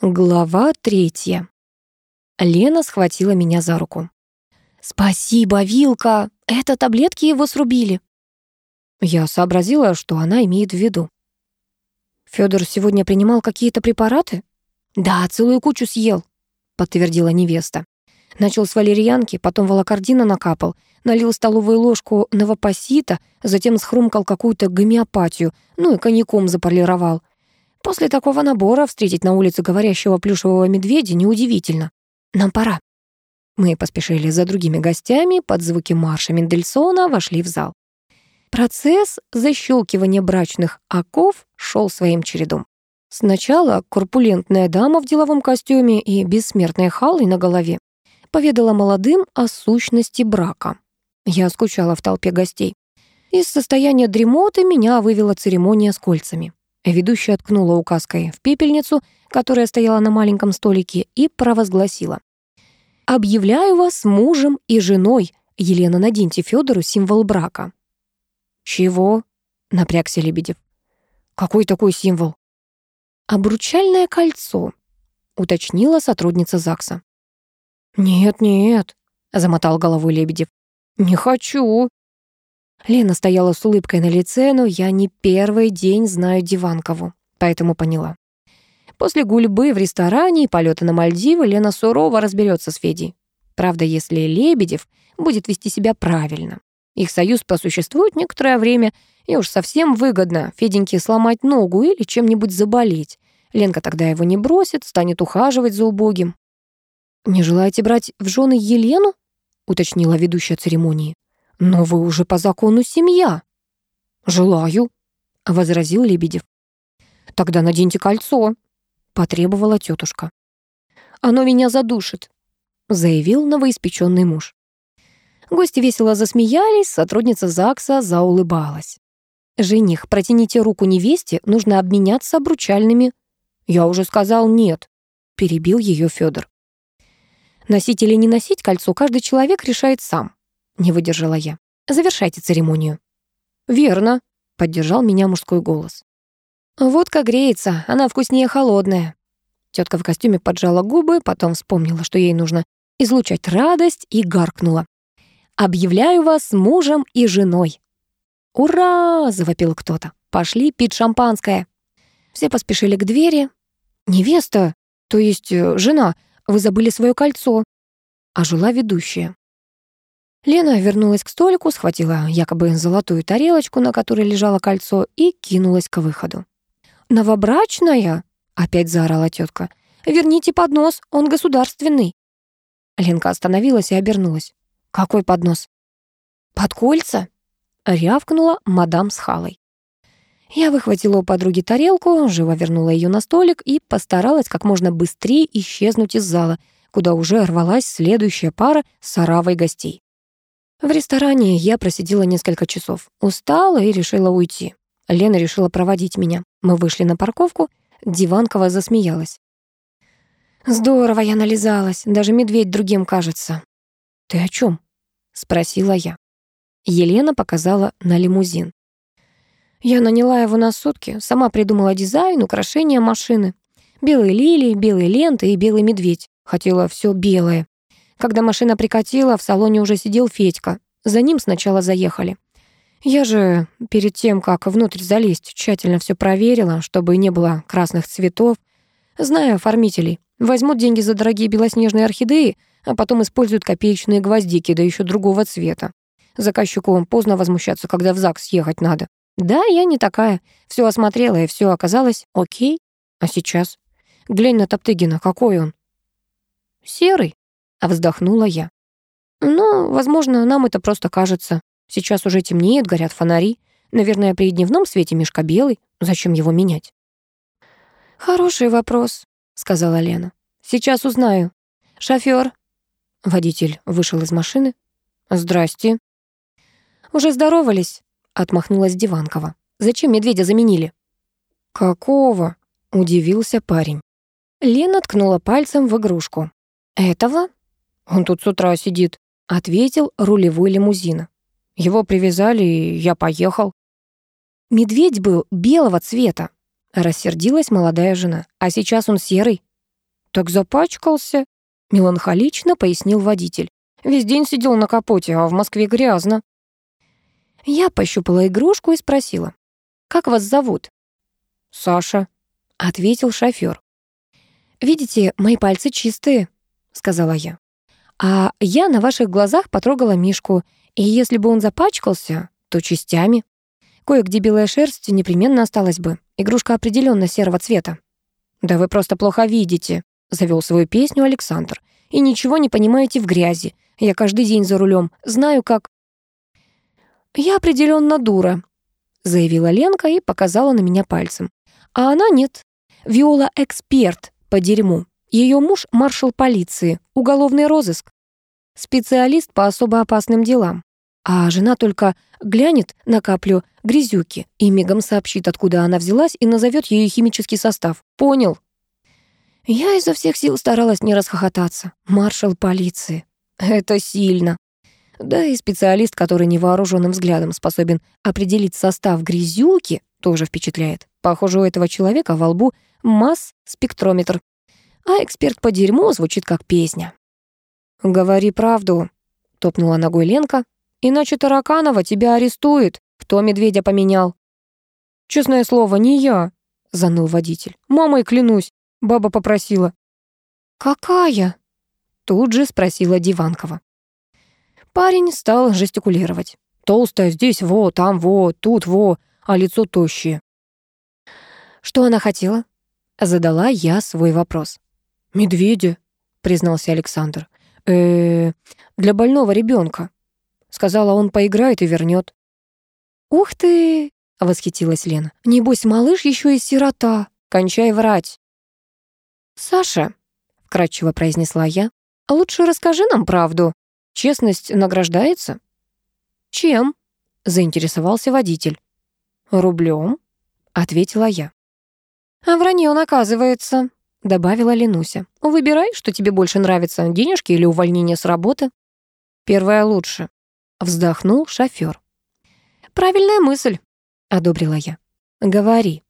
Глава третья. Лена схватила меня за руку. «Спасибо, Вилка! Это таблетки его срубили!» Я сообразила, что она имеет в виду. Фёдор сегодня принимал какие-то препараты? Да, целую кучу съел, подтвердила невеста. Начал с валерьянки, потом волокордина накапал, налил столовую ложку новопосита, затем схрумкал какую-то гомеопатию, ну и коньяком заполировал. После такого набора встретить на улице говорящего плюшевого медведя неудивительно. Нам пора. Мы поспешили за другими гостями, под звуки марша Мендельсона вошли в зал. Процесс защелкивания брачных оков шел своим чередом. Сначала корпулентная дама в деловом костюме и бессмертной халой на голове поведала молодым о сущности брака. Я скучала в толпе гостей. Из состояния дремоты меня вывела церемония с кольцами. Ведущая ткнула указкой в пепельницу, которая стояла на маленьком столике, и провозгласила. «Объявляю вас мужем и женой. Елена, наденьте Федору символ брака». «Чего?» — напрягся Лебедев. «Какой такой символ?» «Обручальное кольцо», — уточнила сотрудница ЗАГСа. «Нет, нет», — замотал головой Лебедев. «Не хочу». Лена стояла с улыбкой на лице, но я не первый день знаю Диванкову, поэтому поняла. После гульбы в ресторане и полета на Мальдивы Лена сурово разберется с Федей. Правда, если Лебедев будет вести себя правильно. Их союз просуществует некоторое время, и уж совсем выгодно Феденьке сломать ногу или чем-нибудь заболеть. Ленка тогда его не бросит, станет ухаживать за убогим. «Не желаете брать в жены Елену?» — уточнила ведущая церемонии. «Но вы уже по закону семья». «Желаю», — возразил Лебедев. «Тогда наденьте кольцо», — потребовала тетушка. «Оно меня задушит», — заявил новоиспеченный муж. Гости весело засмеялись, сотрудница ЗАГСа заулыбалась. «Жених, протяните руку невесте, нужно обменяться обручальными». «Я уже сказал нет», — перебил ее Федор. «Носить или не носить кольцо каждый человек решает сам», — не выдержала я. «Завершайте церемонию». «Верно», — поддержал меня мужской голос. «Водка греется, она вкуснее холодная». Тетка в костюме поджала губы, потом вспомнила, что ей нужно излучать радость и гаркнула. «Объявляю вас мужем и женой». «Ура!» — завопил кто-то. «Пошли пить шампанское». Все поспешили к двери. «Невеста, то есть э, жена, вы забыли свое кольцо». А жила ведущая. Лена вернулась к столику, схватила якобы золотую тарелочку, на которой лежало кольцо, и кинулась к выходу. «Новобрачная?» — опять заорала тетка. «Верните поднос, он государственный». Ленка остановилась и обернулась. «Какой поднос?» «Под кольца?» — рявкнула мадам с халой. Я выхватила у подруги тарелку, живо вернула ее на столик и постаралась как можно быстрее исчезнуть из зала, куда уже рвалась следующая пара с оравой гостей. В ресторане я просидела несколько часов. Устала и решила уйти. Лена решила проводить меня. Мы вышли на парковку, Диванкова засмеялась. «Здорово я нализалась, даже медведь другим кажется». «Ты о чем? спросила я. Елена показала на лимузин. Я наняла его на сутки, сама придумала дизайн, украшения машины. Белые лилии, белые ленты и белый медведь. Хотела все белое. Когда машина прикатила, в салоне уже сидел Федька. За ним сначала заехали. Я же перед тем, как внутрь залезть, тщательно все проверила, чтобы не было красных цветов. Знаю оформителей. Возьмут деньги за дорогие белоснежные орхидеи, а потом используют копеечные гвоздики, да еще другого цвета. Заказчику поздно возмущаться, когда в ЗАГС ехать надо. Да, я не такая. Все осмотрела, и все оказалось окей. А сейчас? Глянь на Топтыгина, какой он. Серый, а вздохнула я. Ну, возможно, нам это просто кажется. Сейчас уже темнеет, горят фонари. Наверное, при дневном свете мешка белый. Зачем его менять? Хороший вопрос, сказала Лена. Сейчас узнаю. Шофёр. Водитель вышел из машины. Здрасте. Уже здоровались, Отмахнулась Диванкова. «Зачем медведя заменили?» «Какого?» — удивился парень. Лена ткнула пальцем в игрушку. «Этого?» «Он тут с утра сидит», — ответил рулевой лимузина. «Его привязали, и я поехал». «Медведь был белого цвета», — рассердилась молодая жена. «А сейчас он серый». Так запачкался, меланхолично пояснил водитель. Весь день сидел на капоте, а в Москве грязно. Я пощупала игрушку и спросила. «Как вас зовут?» «Саша», — ответил шофёр. «Видите, мои пальцы чистые», — сказала я. «А я на ваших глазах потрогала Мишку, и если бы он запачкался, то частями. Кое-где белая шерсть непременно осталась бы. Игрушка определенно серого цвета». «Да вы просто плохо видите», — завел свою песню Александр. «И ничего не понимаете в грязи. Я каждый день за рулем, знаю, как...» «Я определенно дура», — заявила Ленка и показала на меня пальцем. «А она нет. Виола — эксперт по дерьму. Ее муж — маршал полиции, уголовный розыск. Специалист по особо опасным делам. А жена только глянет на каплю грязюки и мигом сообщит, откуда она взялась, и назовет ее химический состав. Понял? Я изо всех сил старалась не расхохотаться. Маршал полиции. Это сильно. Да и специалист, который невооруженным взглядом способен определить состав грязюки, тоже впечатляет. Похоже, у этого человека во лбу масс-спектрометр. А эксперт по дерьму звучит как песня. «Говори правду», — топнула ногой Ленка. «Иначе Тараканова тебя арестует. Кто медведя поменял?» «Честное слово, не я», — заныл водитель. «Мамой клянусь, баба попросила». «Какая?» — тут же спросила Диванкова. Парень стал жестикулировать. Толстая здесь во, там во, тут во, а лицо тощее. Что она хотела? Задала я свой вопрос. «Медведя», — признался Александр. э, для больного ребенка. Сказала, он поиграет и вернет. «Ух ты!» — восхитилась Лена. «Небось, малыш еще и сирота. Кончай врать». «Саша», — вкратчиво произнесла я, «лучше расскажи нам правду. Честность награждается?» «Чем?» — заинтересовался водитель. «Рублем», — ответила я. «А вранье наказывается», — добавила Ленуся. «Выбирай, что тебе больше нравится, денежки или увольнение с работы». «Первое лучше», — вздохнул шофёр. «Правильная мысль», — одобрила я. «Говори».